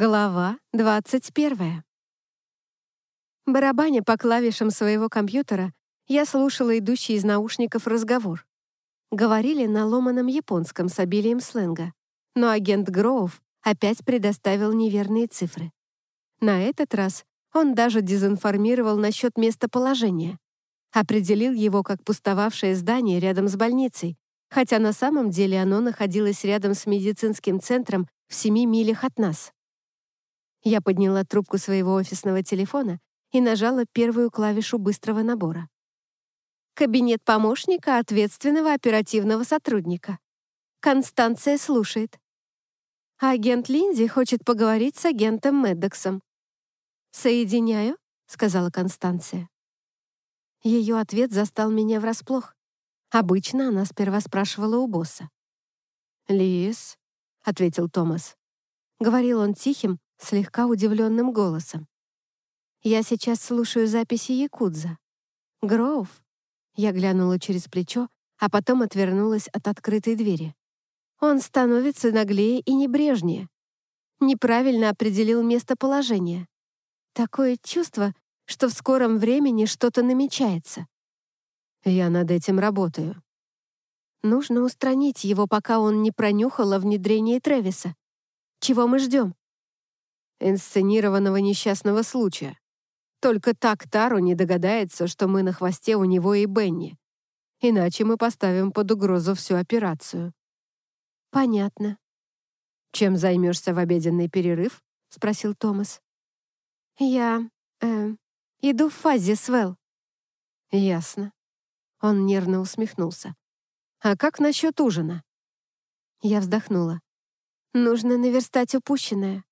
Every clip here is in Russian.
Глава 21. Барабаня по клавишам своего компьютера, я слушала идущий из наушников разговор. Говорили на ломаном японском с обилием сленга, но агент Гроув опять предоставил неверные цифры. На этот раз он даже дезинформировал насчет местоположения. Определил его как пустовавшее здание рядом с больницей, хотя на самом деле оно находилось рядом с медицинским центром в семи милях от нас. Я подняла трубку своего офисного телефона и нажала первую клавишу быстрого набора. Кабинет помощника ответственного оперативного сотрудника. Констанция слушает. Агент Линзи хочет поговорить с агентом Меддоксом. «Соединяю», — сказала Констанция. Ее ответ застал меня врасплох. Обычно она сперва спрашивала у босса. «Лис», — ответил Томас. Говорил он тихим, слегка удивленным голосом. «Я сейчас слушаю записи Якудза. Гроув?» Я глянула через плечо, а потом отвернулась от открытой двери. Он становится наглее и небрежнее. Неправильно определил местоположение. Такое чувство, что в скором времени что-то намечается. Я над этим работаю. Нужно устранить его, пока он не пронюхал о внедрении Тревиса. Чего мы ждем? Инсценированного несчастного случая. Только так Тару не догадается, что мы на хвосте у него и Бенни. Иначе мы поставим под угрозу всю операцию. Понятно. Чем займешься в обеденный перерыв? Спросил Томас. Я... Э, иду в фазе, Свел. Ясно. Он нервно усмехнулся. А как насчет ужина? Я вздохнула. Нужно наверстать упущенное.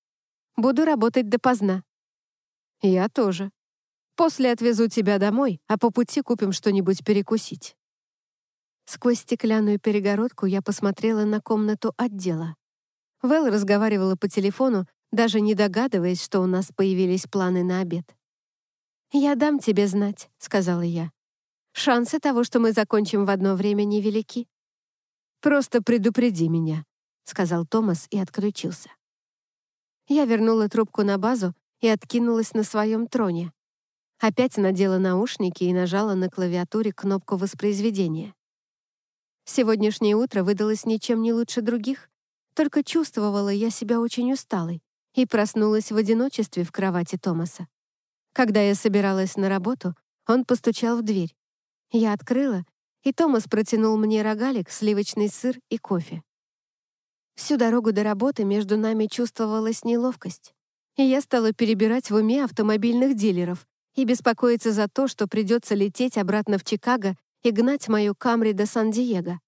Буду работать допоздна». «Я тоже. После отвезу тебя домой, а по пути купим что-нибудь перекусить». Сквозь стеклянную перегородку я посмотрела на комнату отдела. Вэл разговаривала по телефону, даже не догадываясь, что у нас появились планы на обед. «Я дам тебе знать», — сказала я. «Шансы того, что мы закончим в одно время, невелики». «Просто предупреди меня», — сказал Томас и отключился. Я вернула трубку на базу и откинулась на своем троне. Опять надела наушники и нажала на клавиатуре кнопку воспроизведения. Сегодняшнее утро выдалось ничем не лучше других, только чувствовала я себя очень усталой и проснулась в одиночестве в кровати Томаса. Когда я собиралась на работу, он постучал в дверь. Я открыла, и Томас протянул мне рогалик, сливочный сыр и кофе. Всю дорогу до работы между нами чувствовалась неловкость, и я стала перебирать в уме автомобильных дилеров и беспокоиться за то, что придется лететь обратно в Чикаго и гнать мою Камри до Сан-Диего.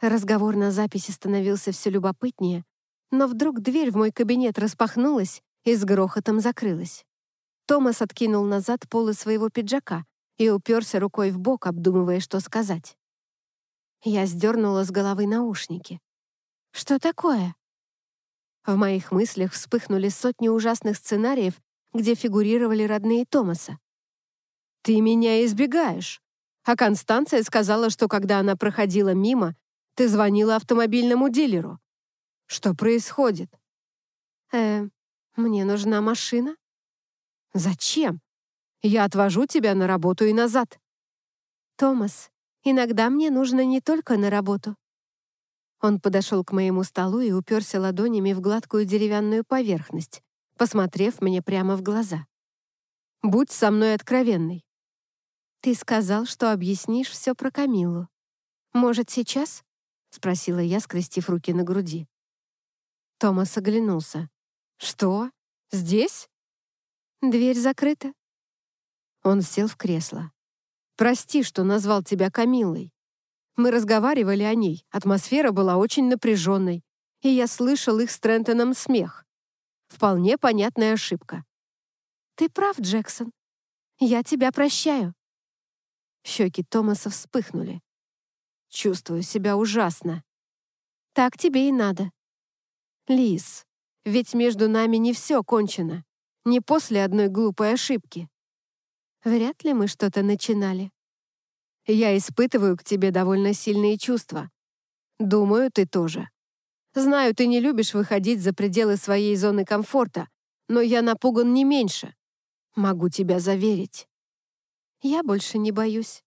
Разговор на записи становился все любопытнее, но вдруг дверь в мой кабинет распахнулась и с грохотом закрылась. Томас откинул назад полы своего пиджака и уперся рукой в бок, обдумывая, что сказать. Я сдернула с головы наушники. Что такое? В моих мыслях вспыхнули сотни ужасных сценариев, где фигурировали родные Томаса. «Ты меня избегаешь!» А Констанция сказала, что когда она проходила мимо, ты звонила автомобильному дилеру. Что происходит? Э, мне нужна машина. Зачем? Я отвожу тебя на работу и назад. Томас, иногда мне нужно не только на работу. Он подошел к моему столу и уперся ладонями в гладкую деревянную поверхность, посмотрев мне прямо в глаза. «Будь со мной откровенной». «Ты сказал, что объяснишь все про Камилу. Может, сейчас?» — спросила я, скрестив руки на груди. Томас оглянулся. «Что? Здесь?» «Дверь закрыта». Он сел в кресло. «Прости, что назвал тебя Камилой. Мы разговаривали о ней, атмосфера была очень напряженной, и я слышал их с Трентоном смех. Вполне понятная ошибка. «Ты прав, Джексон. Я тебя прощаю». Щеки Томаса вспыхнули. «Чувствую себя ужасно». «Так тебе и надо». «Лиз, ведь между нами не все кончено. Не после одной глупой ошибки». «Вряд ли мы что-то начинали», я испытываю к тебе довольно сильные чувства. Думаю, ты тоже. Знаю, ты не любишь выходить за пределы своей зоны комфорта, но я напуган не меньше. Могу тебя заверить. Я больше не боюсь.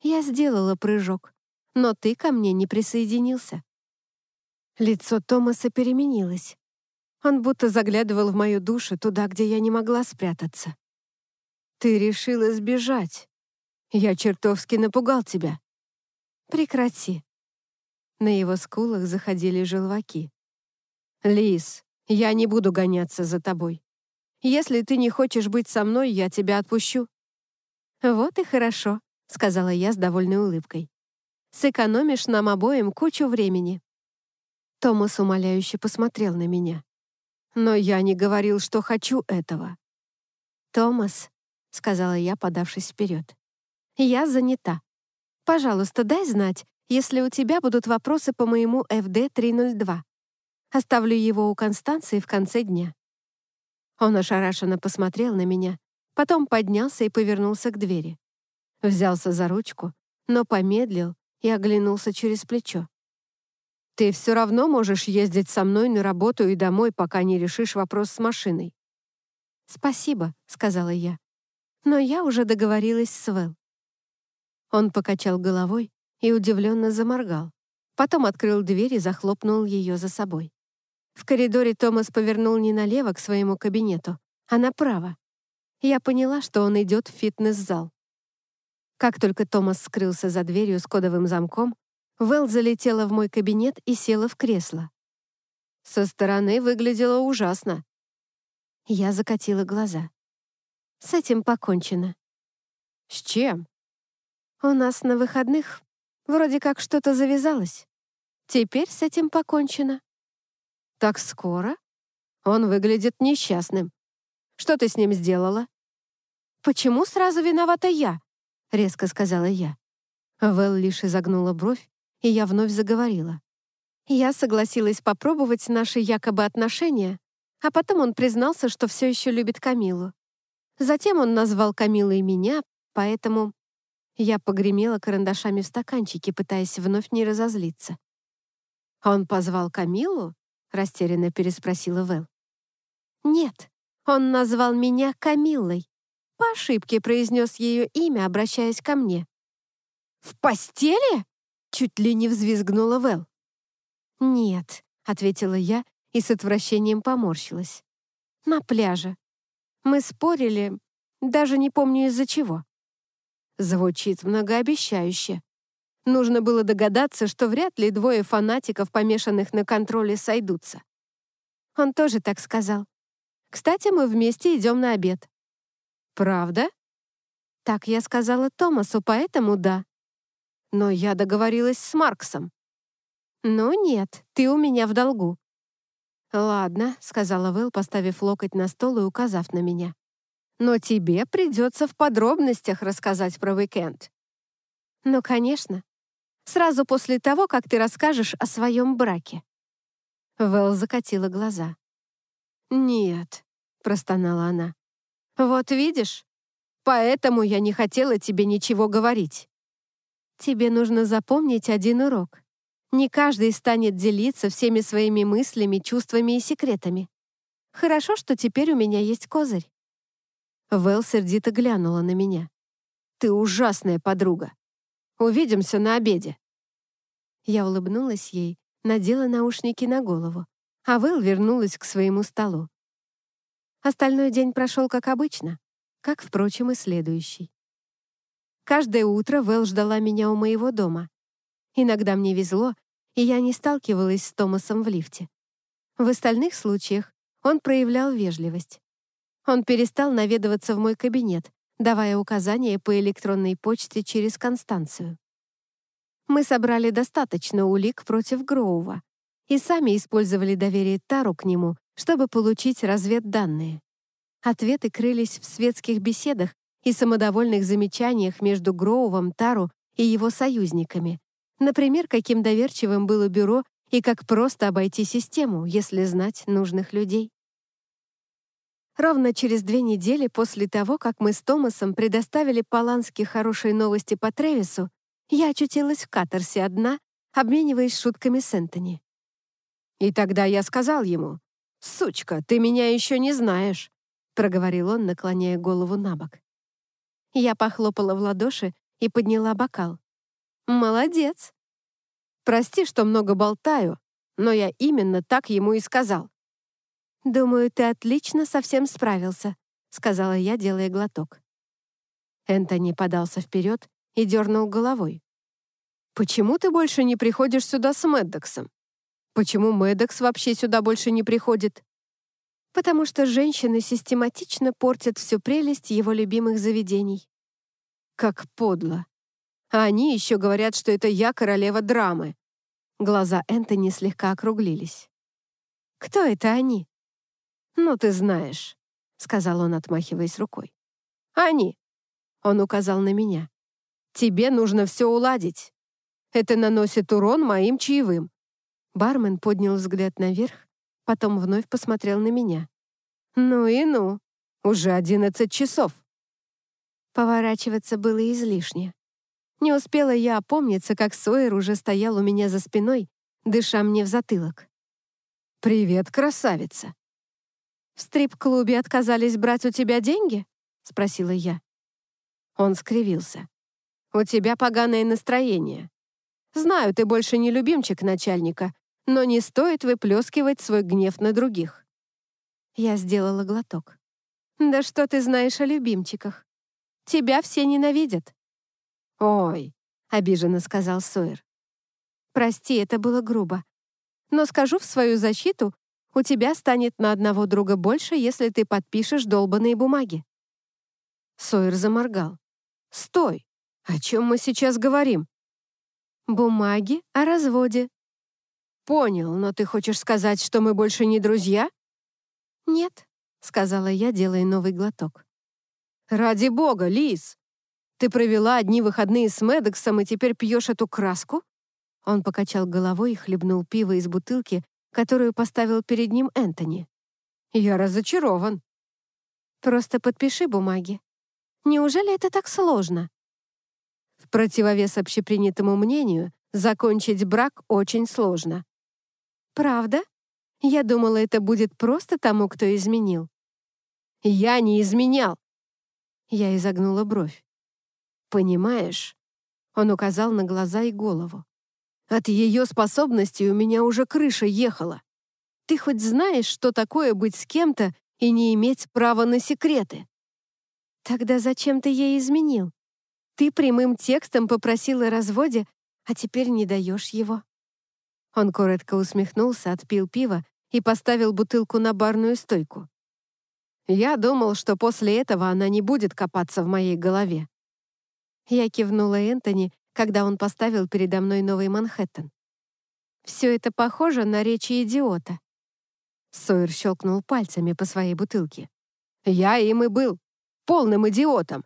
Я сделала прыжок, но ты ко мне не присоединился. Лицо Томаса переменилось. Он будто заглядывал в мою душу туда, где я не могла спрятаться. «Ты решила сбежать. Я чертовски напугал тебя». «Прекрати». На его скулах заходили желваки. «Лис, я не буду гоняться за тобой. Если ты не хочешь быть со мной, я тебя отпущу». «Вот и хорошо», — сказала я с довольной улыбкой. «Сэкономишь нам обоим кучу времени». Томас умоляюще посмотрел на меня. «Но я не говорил, что хочу этого». «Томас», — сказала я, подавшись вперед, — «я занята. Пожалуйста, дай знать, если у тебя будут вопросы по моему FD-302. Оставлю его у Констанции в конце дня». Он ошарашенно посмотрел на меня, потом поднялся и повернулся к двери. Взялся за ручку, но помедлил и оглянулся через плечо. Ты все равно можешь ездить со мной на работу и домой, пока не решишь вопрос с машиной». «Спасибо», — сказала я. «Но я уже договорилась с Вэл». Он покачал головой и удивленно заморгал. Потом открыл дверь и захлопнул ее за собой. В коридоре Томас повернул не налево к своему кабинету, а направо. Я поняла, что он идет в фитнес-зал. Как только Томас скрылся за дверью с кодовым замком, Вэл залетела в мой кабинет и села в кресло. Со стороны выглядело ужасно. Я закатила глаза. С этим покончено. С чем? У нас на выходных вроде как что-то завязалось. Теперь с этим покончено. Так скоро? Он выглядит несчастным. Что ты с ним сделала? Почему сразу виновата я? Резко сказала я. Вэл лишь изогнула бровь и я вновь заговорила. Я согласилась попробовать наши якобы отношения, а потом он признался, что все еще любит Камилу. Затем он назвал Камилой меня, поэтому я погремела карандашами в стаканчике, пытаясь вновь не разозлиться. «Он позвал Камилу?» — растерянно переспросила Вэл. «Нет, он назвал меня Камиллой. По ошибке произнес ее имя, обращаясь ко мне». «В постели?» Чуть ли не взвизгнула Вэл. «Нет», — ответила я и с отвращением поморщилась. «На пляже. Мы спорили, даже не помню из-за чего». Звучит многообещающе. Нужно было догадаться, что вряд ли двое фанатиков, помешанных на контроле, сойдутся. Он тоже так сказал. «Кстати, мы вместе идем на обед». «Правда?» Так я сказала Томасу, поэтому да. Но я договорилась с Марксом. «Ну нет, ты у меня в долгу». «Ладно», — сказала Вэл, поставив локоть на стол и указав на меня. «Но тебе придется в подробностях рассказать про уикенд». «Ну, конечно. Сразу после того, как ты расскажешь о своем браке». Вэл закатила глаза. «Нет», — простонала она. «Вот видишь, поэтому я не хотела тебе ничего говорить». Тебе нужно запомнить один урок. Не каждый станет делиться всеми своими мыслями, чувствами и секретами. Хорошо, что теперь у меня есть козырь. Вэл сердито глянула на меня. «Ты ужасная подруга. Увидимся на обеде». Я улыбнулась ей, надела наушники на голову, а Вэл вернулась к своему столу. Остальной день прошел как обычно, как, впрочем, и следующий. Каждое утро Вэл ждала меня у моего дома. Иногда мне везло, и я не сталкивалась с Томасом в лифте. В остальных случаях он проявлял вежливость. Он перестал наведываться в мой кабинет, давая указания по электронной почте через Констанцию. Мы собрали достаточно улик против Гроува и сами использовали доверие Тару к нему, чтобы получить разведданные. Ответы крылись в светских беседах и самодовольных замечаниях между Гроувом, Тару и его союзниками. Например, каким доверчивым было бюро и как просто обойти систему, если знать нужных людей. Ровно через две недели после того, как мы с Томасом предоставили Полански хорошие новости по Тревису, я очутилась в Катарсе одна, обмениваясь шутками с Энтони. И тогда я сказал ему, «Сучка, ты меня еще не знаешь», — проговорил он, наклоняя голову на бок. Я похлопала в ладоши и подняла бокал. «Молодец!» «Прости, что много болтаю, но я именно так ему и сказал». «Думаю, ты отлично совсем справился», — сказала я, делая глоток. Энтони подался вперед и дернул головой. «Почему ты больше не приходишь сюда с Мэддоксом? Почему Мэддокс вообще сюда больше не приходит?» «Потому что женщины систематично портят всю прелесть его любимых заведений». «Как подло! А они еще говорят, что это я королева драмы». Глаза Энтони слегка округлились. «Кто это они?» «Ну, ты знаешь», — сказал он, отмахиваясь рукой. «Они!» — он указал на меня. «Тебе нужно все уладить. Это наносит урон моим чаевым». Бармен поднял взгляд наверх, потом вновь посмотрел на меня. «Ну и ну, уже одиннадцать часов». Поворачиваться было излишне. Не успела я опомниться, как Сойер уже стоял у меня за спиной, дыша мне в затылок. «Привет, красавица!» «В стрип-клубе отказались брать у тебя деньги?» — спросила я. Он скривился. «У тебя поганое настроение. Знаю, ты больше не любимчик начальника, но не стоит выплескивать свой гнев на других». Я сделала глоток. «Да что ты знаешь о любимчиках? Тебя все ненавидят». «Ой», — обиженно сказал Сойер. «Прости, это было грубо. Но скажу в свою защиту, у тебя станет на одного друга больше, если ты подпишешь долбанные бумаги». Сойер заморгал. «Стой! О чем мы сейчас говорим?» «Бумаги о разводе». «Понял, но ты хочешь сказать, что мы больше не друзья?» «Нет», — сказала я, делая новый глоток. «Ради бога, Лиз! Ты провела одни выходные с Медексом и теперь пьешь эту краску?» Он покачал головой и хлебнул пиво из бутылки, которую поставил перед ним Энтони. «Я разочарован». «Просто подпиши бумаги. Неужели это так сложно?» В противовес общепринятому мнению, закончить брак очень сложно. «Правда? Я думала, это будет просто тому, кто изменил». «Я не изменял!» Я изогнула бровь. «Понимаешь?» Он указал на глаза и голову. «От ее способностей у меня уже крыша ехала. Ты хоть знаешь, что такое быть с кем-то и не иметь права на секреты?» «Тогда зачем ты ей изменил? Ты прямым текстом попросил о разводе, а теперь не даешь его». Он коротко усмехнулся, отпил пиво и поставил бутылку на барную стойку. Я думал, что после этого она не будет копаться в моей голове. Я кивнула Энтони, когда он поставил передо мной новый Манхэттен. Все это похоже на речи идиота. Сойер щелкнул пальцами по своей бутылке. Я им и был, полным идиотом.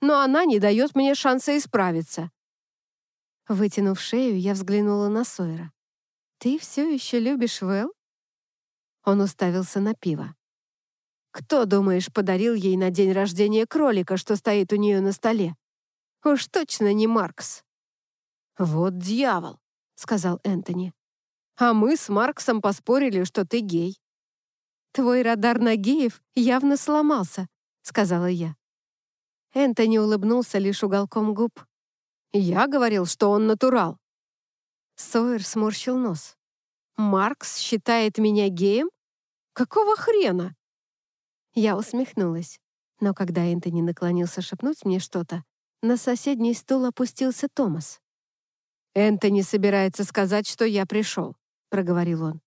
Но она не дает мне шанса исправиться. Вытянув шею, я взглянула на Сойера. «Ты все еще любишь Вэл?» Он уставился на пиво. «Кто, думаешь, подарил ей на день рождения кролика, что стоит у нее на столе?» Уж точно не Маркс. «Вот дьявол», — сказал Энтони. «А мы с Марксом поспорили, что ты гей». «Твой радар на геев явно сломался», — сказала я. Энтони улыбнулся лишь уголком губ. «Я говорил, что он натурал». Сойер сморщил нос. «Маркс считает меня геем? Какого хрена?» Я усмехнулась, но когда Энтони наклонился шепнуть мне что-то, на соседний стул опустился Томас. «Энтони собирается сказать, что я пришел», — проговорил он.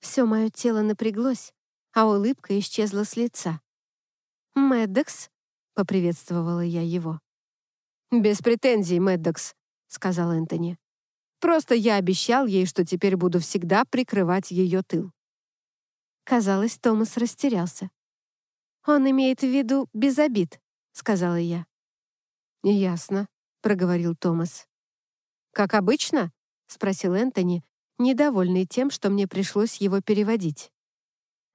Все мое тело напряглось, а улыбка исчезла с лица. «Мэддокс», — поприветствовала я его. «Без претензий, Мэддокс», — сказал Энтони. «Просто я обещал ей, что теперь буду всегда прикрывать ее тыл». Казалось, Томас растерялся. «Он имеет в виду без обид», — сказала я. «Ясно», — проговорил Томас. «Как обычно?» — спросил Энтони, недовольный тем, что мне пришлось его переводить.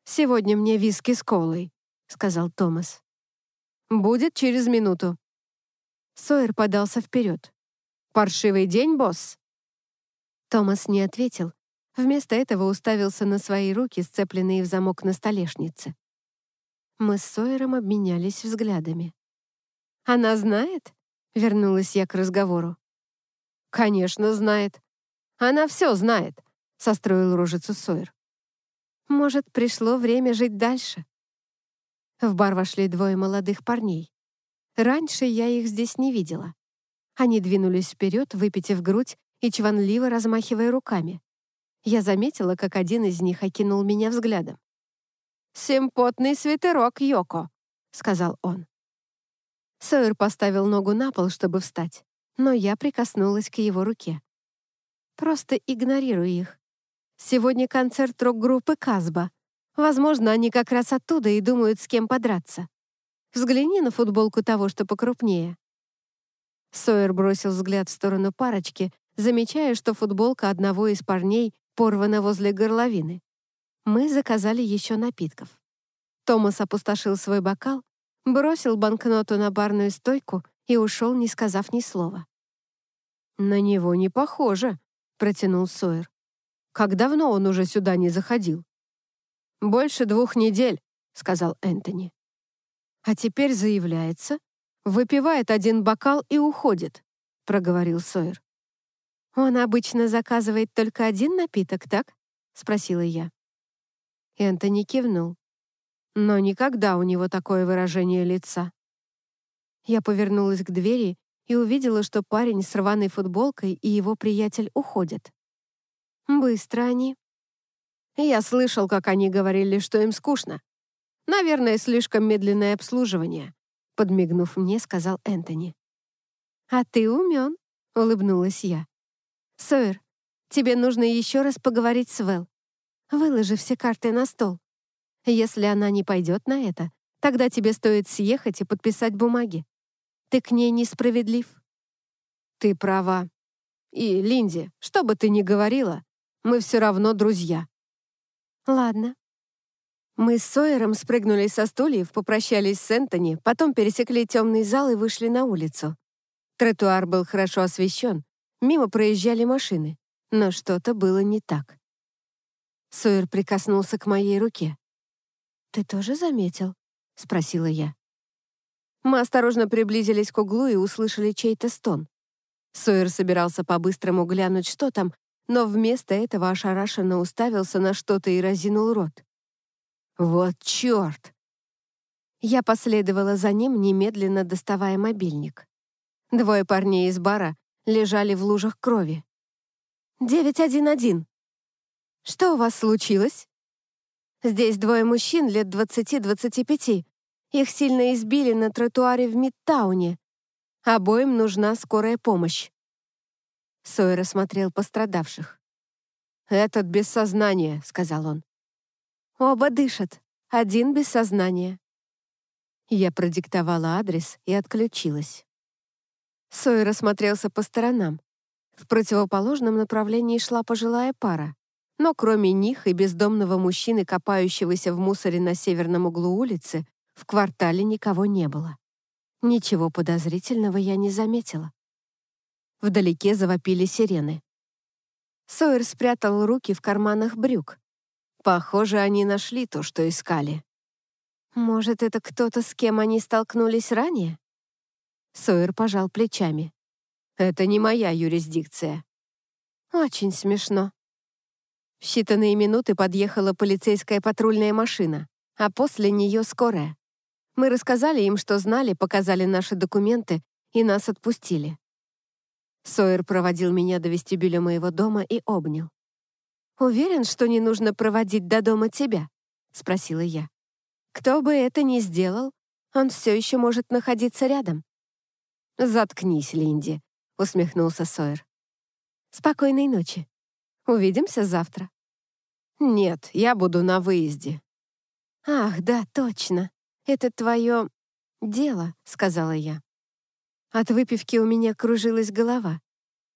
«Сегодня мне виски с колой», — сказал Томас. «Будет через минуту». Сойер подался вперед. «Паршивый день, босс?» Томас не ответил, Вместо этого уставился на свои руки, сцепленные в замок на столешнице. Мы с Сойером обменялись взглядами. «Она знает?» — вернулась я к разговору. «Конечно, знает. Она все знает», — состроил рожицу Сойер. «Может, пришло время жить дальше?» В бар вошли двое молодых парней. Раньше я их здесь не видела. Они двинулись вперед, выпитив грудь и чванливо размахивая руками. Я заметила, как один из них окинул меня взглядом. «Симпотный свитерок, Йоко», — сказал он. Сойер поставил ногу на пол, чтобы встать, но я прикоснулась к его руке. «Просто игнорируй их. Сегодня концерт рок-группы «Казба». Возможно, они как раз оттуда и думают, с кем подраться. Взгляни на футболку того, что покрупнее». Сойер бросил взгляд в сторону парочки, замечая, что футболка одного из парней порвана возле горловины. Мы заказали еще напитков. Томас опустошил свой бокал, бросил банкноту на барную стойку и ушел, не сказав ни слова. «На него не похоже», — протянул Сойер. «Как давно он уже сюда не заходил?» «Больше двух недель», — сказал Энтони. «А теперь заявляется, выпивает один бокал и уходит», — проговорил Сойер. «Он обычно заказывает только один напиток, так?» — спросила я. Энтони кивнул. Но никогда у него такое выражение лица. Я повернулась к двери и увидела, что парень с рваной футболкой и его приятель уходят. Быстро они. Я слышал, как они говорили, что им скучно. Наверное, слишком медленное обслуживание, подмигнув мне, сказал Энтони. «А ты умен», — улыбнулась я. «Сойер, тебе нужно еще раз поговорить с Вэл. Выложи все карты на стол. Если она не пойдет на это, тогда тебе стоит съехать и подписать бумаги. Ты к ней несправедлив». «Ты права. И, Линди, что бы ты ни говорила, мы все равно друзья». «Ладно». Мы с Сойером спрыгнули со стульев, попрощались с Энтони, потом пересекли темный зал и вышли на улицу. Тротуар был хорошо освещен, мимо проезжали машины, но что-то было не так. Сойер прикоснулся к моей руке. «Ты тоже заметил?» — спросила я. Мы осторожно приблизились к углу и услышали чей-то стон. Сойер собирался по-быстрому глянуть, что там, но вместо этого ошарашенно уставился на что-то и разинул рот. «Вот черт!» Я последовала за ним, немедленно доставая мобильник. Двое парней из бара лежали в лужах крови. «911!» «Что у вас случилось?» «Здесь двое мужчин лет 20-25. Их сильно избили на тротуаре в Мидтауне. Обоим нужна скорая помощь». Сойер осмотрел пострадавших. «Этот без сознания», — сказал он. «Оба дышат. Один без сознания». Я продиктовала адрес и отключилась. Сойер осмотрелся по сторонам. В противоположном направлении шла пожилая пара. Но кроме них и бездомного мужчины, копающегося в мусоре на северном углу улицы, в квартале никого не было. Ничего подозрительного я не заметила. Вдалеке завопили сирены. Сойер спрятал руки в карманах брюк. Похоже, они нашли то, что искали. Может, это кто-то, с кем они столкнулись ранее? Сойер пожал плечами. Это не моя юрисдикция. Очень смешно. В считанные минуты подъехала полицейская патрульная машина, а после нее скорая. Мы рассказали им, что знали, показали наши документы и нас отпустили. Сойер проводил меня до вестибюля моего дома и обнял. «Уверен, что не нужно проводить до дома тебя?» — спросила я. «Кто бы это ни сделал, он все еще может находиться рядом». «Заткнись, Линди», — усмехнулся Сойер. «Спокойной ночи. Увидимся завтра». «Нет, я буду на выезде». «Ах, да, точно. Это твое дело», — сказала я. От выпивки у меня кружилась голова.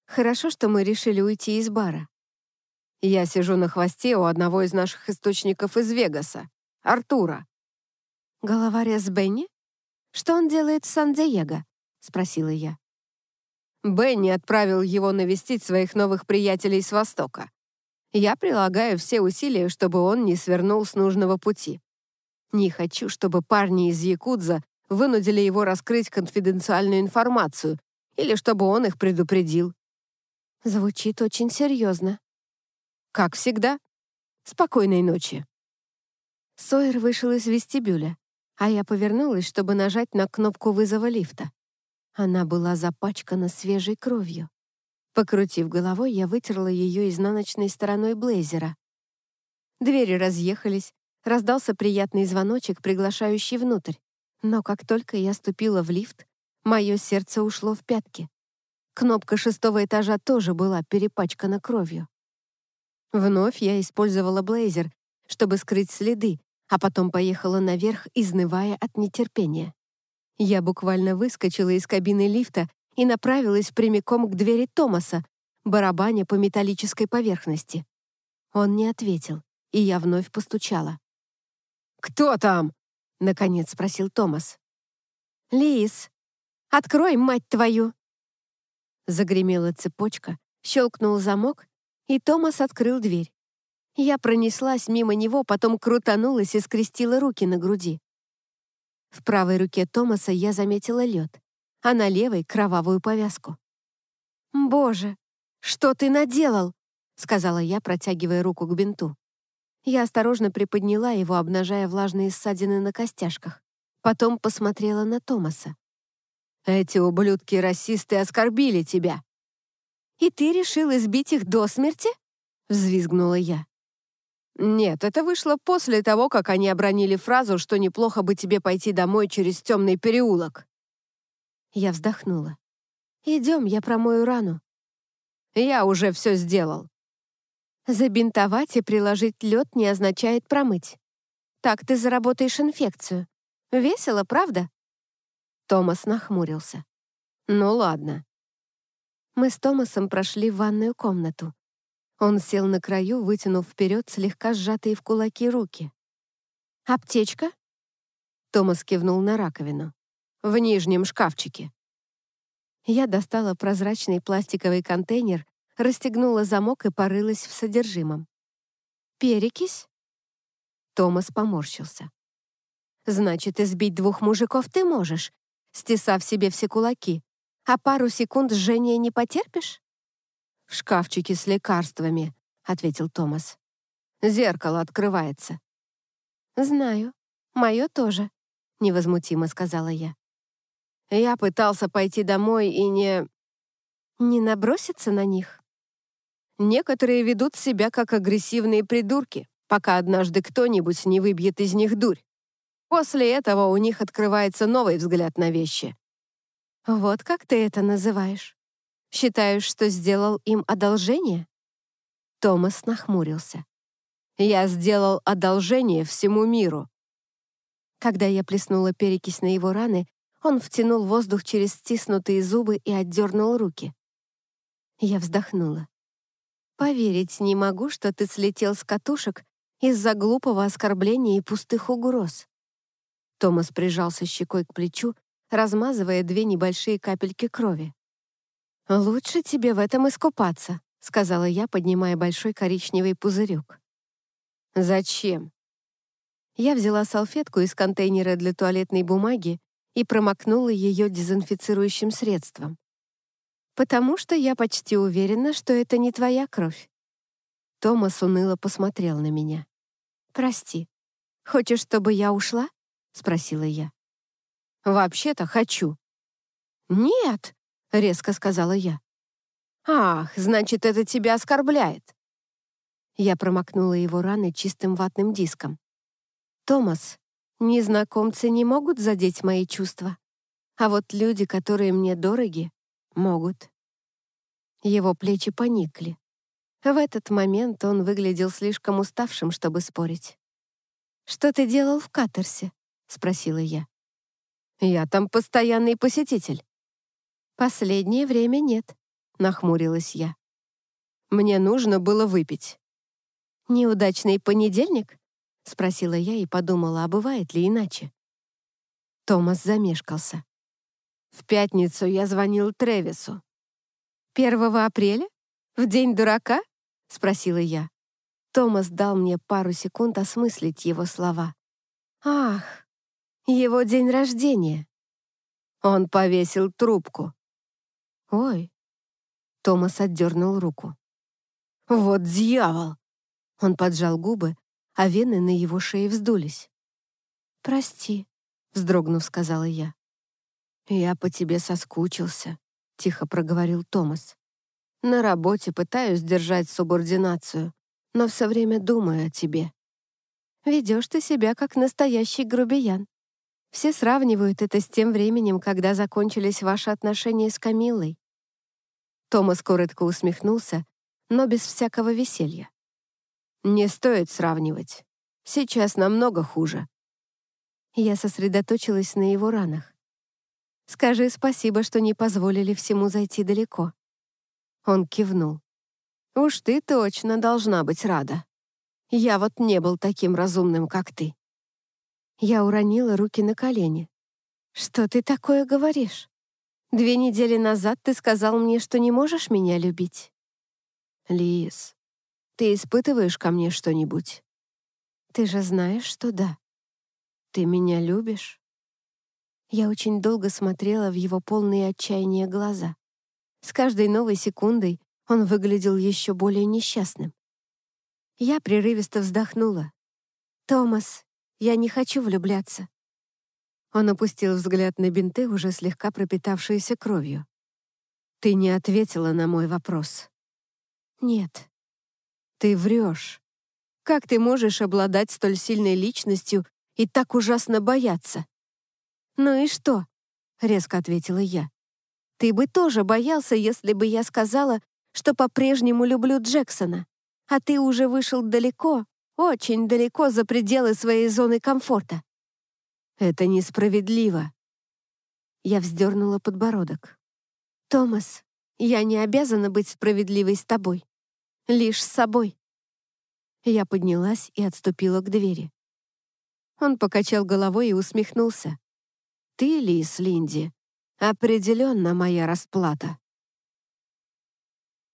Хорошо, что мы решили уйти из бара. Я сижу на хвосте у одного из наших источников из Вегаса, Артура. «Головаря с Бенни? Что он делает в Сан-Диего?» — спросила я. Бенни отправил его навестить своих новых приятелей с Востока. Я прилагаю все усилия, чтобы он не свернул с нужного пути. Не хочу, чтобы парни из Якудза вынудили его раскрыть конфиденциальную информацию или чтобы он их предупредил. Звучит очень серьезно. Как всегда. Спокойной ночи. Сойер вышел из вестибюля, а я повернулась, чтобы нажать на кнопку вызова лифта. Она была запачкана свежей кровью. Покрутив головой, я вытерла ее изнаночной стороной блейзера. Двери разъехались, раздался приятный звоночек, приглашающий внутрь. Но как только я ступила в лифт, мое сердце ушло в пятки. Кнопка шестого этажа тоже была перепачкана кровью. Вновь я использовала блейзер, чтобы скрыть следы, а потом поехала наверх, изнывая от нетерпения. Я буквально выскочила из кабины лифта и направилась прямиком к двери Томаса, барабаня по металлической поверхности. Он не ответил, и я вновь постучала. «Кто там?» — наконец спросил Томас. «Лис, открой, мать твою!» Загремела цепочка, щелкнул замок, и Томас открыл дверь. Я пронеслась мимо него, потом крутанулась и скрестила руки на груди. В правой руке Томаса я заметила лед, а на левой — кровавую повязку. «Боже, что ты наделал?» — сказала я, протягивая руку к бинту. Я осторожно приподняла его, обнажая влажные ссадины на костяшках. Потом посмотрела на Томаса. «Эти ублюдки-расисты оскорбили тебя!» «И ты решил избить их до смерти?» — взвизгнула я. «Нет, это вышло после того, как они обронили фразу, что неплохо бы тебе пойти домой через темный переулок». Я вздохнула. «Идем, я промою рану». «Я уже все сделал». Забинтовать и приложить лед не означает промыть. Так ты заработаешь инфекцию. Весело, правда?» Томас нахмурился. «Ну ладно». Мы с Томасом прошли в ванную комнату. Он сел на краю, вытянув вперед слегка сжатые в кулаки руки. «Аптечка?» Томас кивнул на раковину. «В нижнем шкафчике». Я достала прозрачный пластиковый контейнер, расстегнула замок и порылась в содержимом. «Перекись?» Томас поморщился. «Значит, избить двух мужиков ты можешь, стесав себе все кулаки, а пару секунд жжения не потерпишь?» «В шкафчике с лекарствами», — ответил Томас. «Зеркало открывается». «Знаю. Мое тоже», — невозмутимо сказала я. Я пытался пойти домой и не... Не наброситься на них? Некоторые ведут себя как агрессивные придурки, пока однажды кто-нибудь не выбьет из них дурь. После этого у них открывается новый взгляд на вещи. Вот как ты это называешь? Считаешь, что сделал им одолжение?» Томас нахмурился. «Я сделал одолжение всему миру». Когда я плеснула перекись на его раны, он втянул воздух через стиснутые зубы и отдернул руки. Я вздохнула. «Поверить не могу, что ты слетел с катушек из-за глупого оскорбления и пустых угроз». Томас прижался щекой к плечу, размазывая две небольшие капельки крови. «Лучше тебе в этом искупаться», — сказала я, поднимая большой коричневый пузырек. «Зачем?» Я взяла салфетку из контейнера для туалетной бумаги и промокнула ее дезинфицирующим средством. «Потому что я почти уверена, что это не твоя кровь». Томас уныло посмотрел на меня. «Прости. Хочешь, чтобы я ушла?» — спросила я. «Вообще-то хочу». «Нет!» — резко сказала я. «Ах, значит, это тебя оскорбляет!» Я промокнула его раны чистым ватным диском. «Томас, незнакомцы не могут задеть мои чувства, а вот люди, которые мне дороги, могут». Его плечи поникли. В этот момент он выглядел слишком уставшим, чтобы спорить. «Что ты делал в Катерсе?» — спросила я. «Я там постоянный посетитель». «Последнее время нет», — нахмурилась я. «Мне нужно было выпить». «Неудачный понедельник?» — спросила я и подумала, а бывает ли иначе. Томас замешкался. «В пятницу я звонил Тревису». «Первого апреля? В день дурака?» — спросила я. Томас дал мне пару секунд осмыслить его слова. «Ах, его день рождения!» Он повесил трубку. «Ой!» Томас отдернул руку. «Вот дьявол!» Он поджал губы, а вены на его шее вздулись. «Прости», — вздрогнув, сказала я. «Я по тебе соскучился», — тихо проговорил Томас. «На работе пытаюсь держать субординацию, но все время думаю о тебе». «Ведешь ты себя как настоящий грубиян. Все сравнивают это с тем временем, когда закончились ваши отношения с Камиллой». Томас коротко усмехнулся, но без всякого веселья. «Не стоит сравнивать. Сейчас намного хуже». Я сосредоточилась на его ранах. «Скажи спасибо, что не позволили всему зайти далеко». Он кивнул. «Уж ты точно должна быть рада. Я вот не был таким разумным, как ты». Я уронила руки на колени. «Что ты такое говоришь? Две недели назад ты сказал мне, что не можешь меня любить». «Лиз, ты испытываешь ко мне что-нибудь?» «Ты же знаешь, что да». «Ты меня любишь?» Я очень долго смотрела в его полные отчаяния глаза. С каждой новой секундой он выглядел еще более несчастным. Я прерывисто вздохнула. «Томас, я не хочу влюбляться». Он опустил взгляд на бинты, уже слегка пропитавшиеся кровью. «Ты не ответила на мой вопрос». «Нет». «Ты врешь. Как ты можешь обладать столь сильной личностью и так ужасно бояться?» «Ну и что?» — резко ответила я. «Ты бы тоже боялся, если бы я сказала, что по-прежнему люблю Джексона, а ты уже вышел далеко, очень далеко за пределы своей зоны комфорта». «Это несправедливо». Я вздернула подбородок. «Томас, я не обязана быть справедливой с тобой. Лишь с собой». Я поднялась и отступила к двери. Он покачал головой и усмехнулся. Ты, Лис Линди, определенно моя расплата.